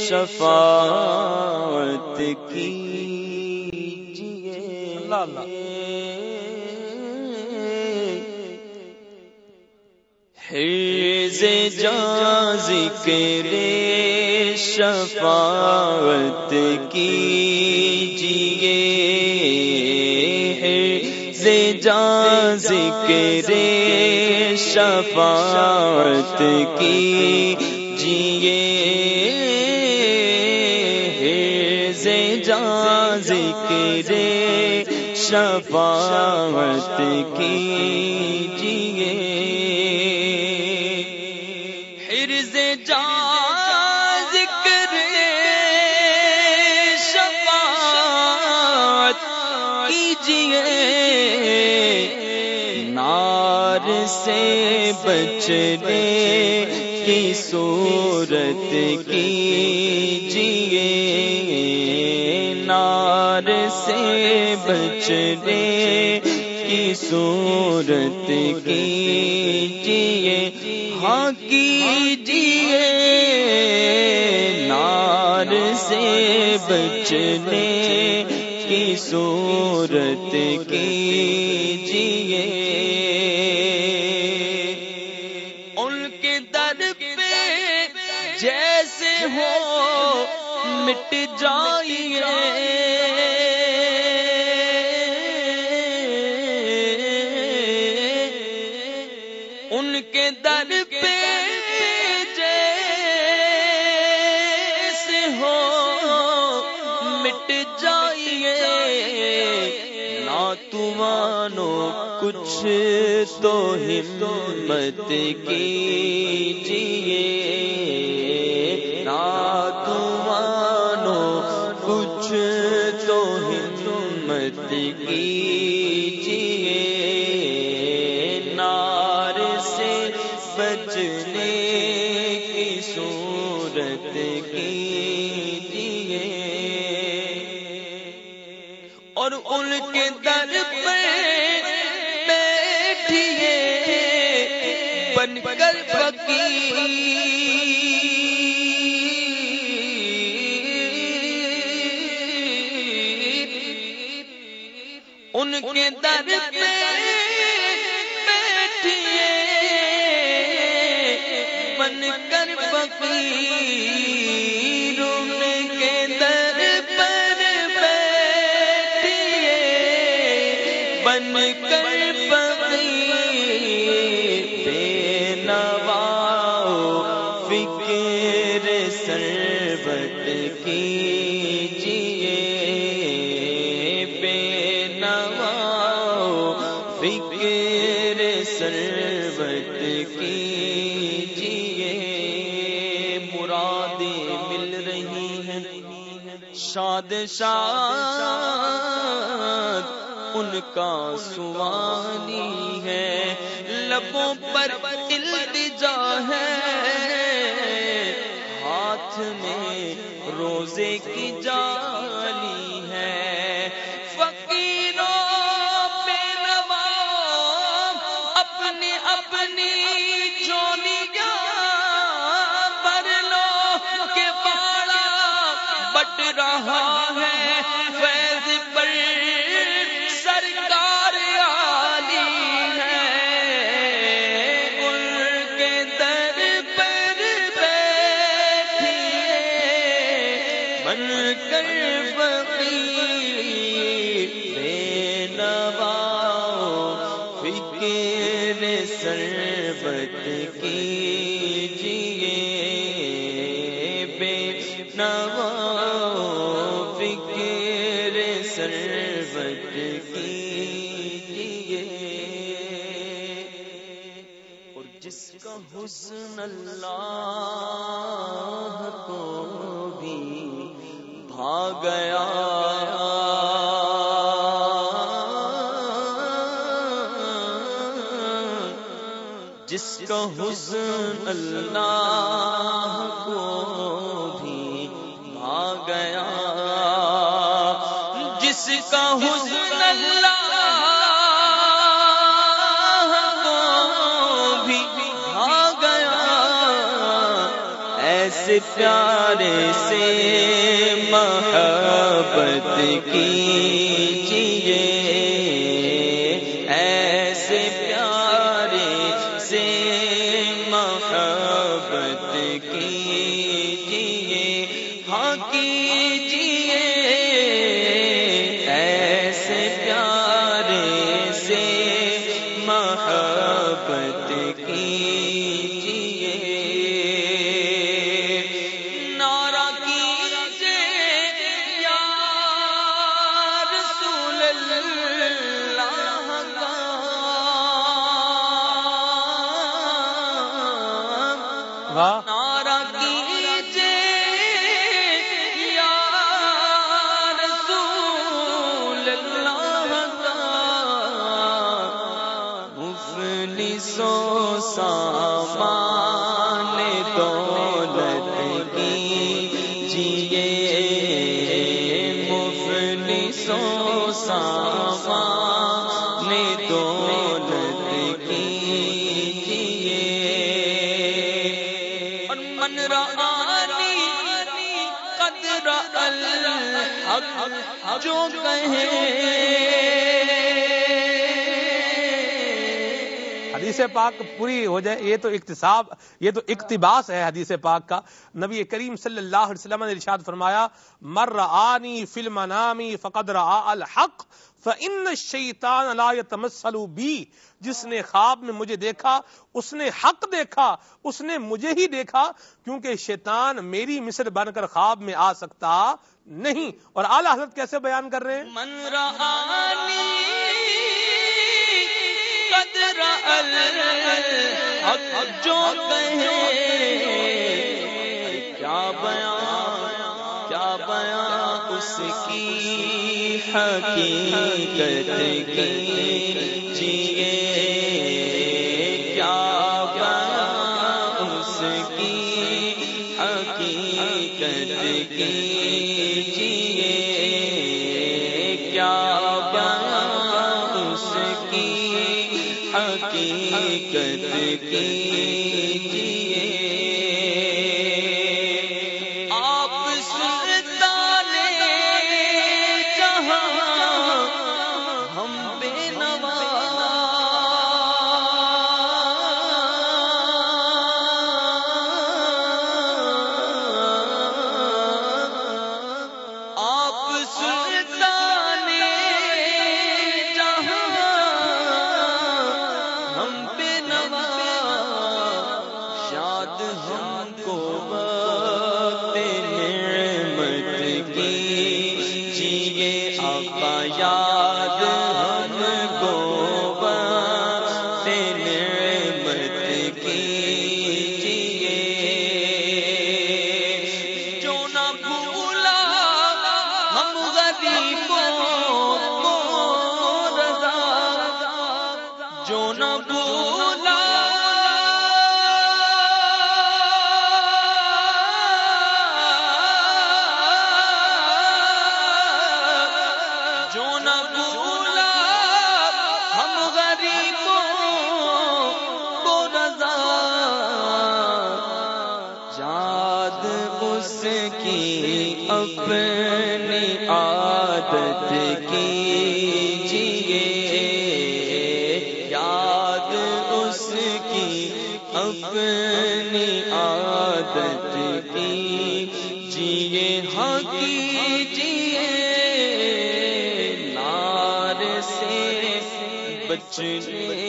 شفاعت کی حرز جا ذکر شفاعت کی جیے جا ذکر شفاعت کی جیے جا ذکر شفاعت کی بچنے کی صورت کی جیے نار سے بچنے کی صورت کی جیے ہاں کی جیے نار سے بچنے کی صورت کی جیے مٹ جائیے ان کے در پہ جیسے ہو مٹ جائیے نہ تمانو کچھ تو ہمت کیجیے صورت کی اور ان کے در پہ بیٹھیے۔ بن کر فقیر۔ ان کے در پہ بیٹھیے۔ بن کر فقیر ان کے در پر بیٹھیے بن کر فقیر بے نوا فکر سربت کی بادشاہ ان کا سوانی ہے۔ لبوں پر التجا ہے۔ ہاتھ میں روزے کی جان۔ رہا ہے۔ فیض پر سرکار عالی ہے۔ ان کے در پر بیٹھیے۔ بن کر فقیر حسن اللہ کو بھی بھا گیا۔ جس کا حسن اللہ کو بھی بھا گیا۔ کا حسن اللہ بھی پیارے سے محبت کیجیے۔ ایسے پیارے سے محبت کی سو سامان دولت کیجیے۔ اور من قدر الحق جو کہے۔ حدیث پاک پوری ہو جائے، یہ تو اقتصاب، یہ تو اقتباس ہے حدیث پاک کا۔ نبی کریم صلی اللہ علیہ وسلم نے ارشاد فرمایا، مر رآنی فی المنامی فقد رآ الحق، فإن الشیطان لا يتمثل بی۔ جس نے خواب میں مجھے دیکھا، اس نے حق دیکھا، اس نے مجھے ہی دیکھا، کیونکہ شیطان میری مثل بن کر خواب میں آ سکتا نہیں۔ اور اعلی حضرت کیسے بیان کر رہے ہیں؟ من رآنی الحق جو کہے کیا بیان کیا بیان اس کی حقیقت کی جیے کیا بیان اس کی حقیقت کی جیے کیجیے کی اپنی عادت کیجیے عادت جیے ہاں جیے نار سے بچنے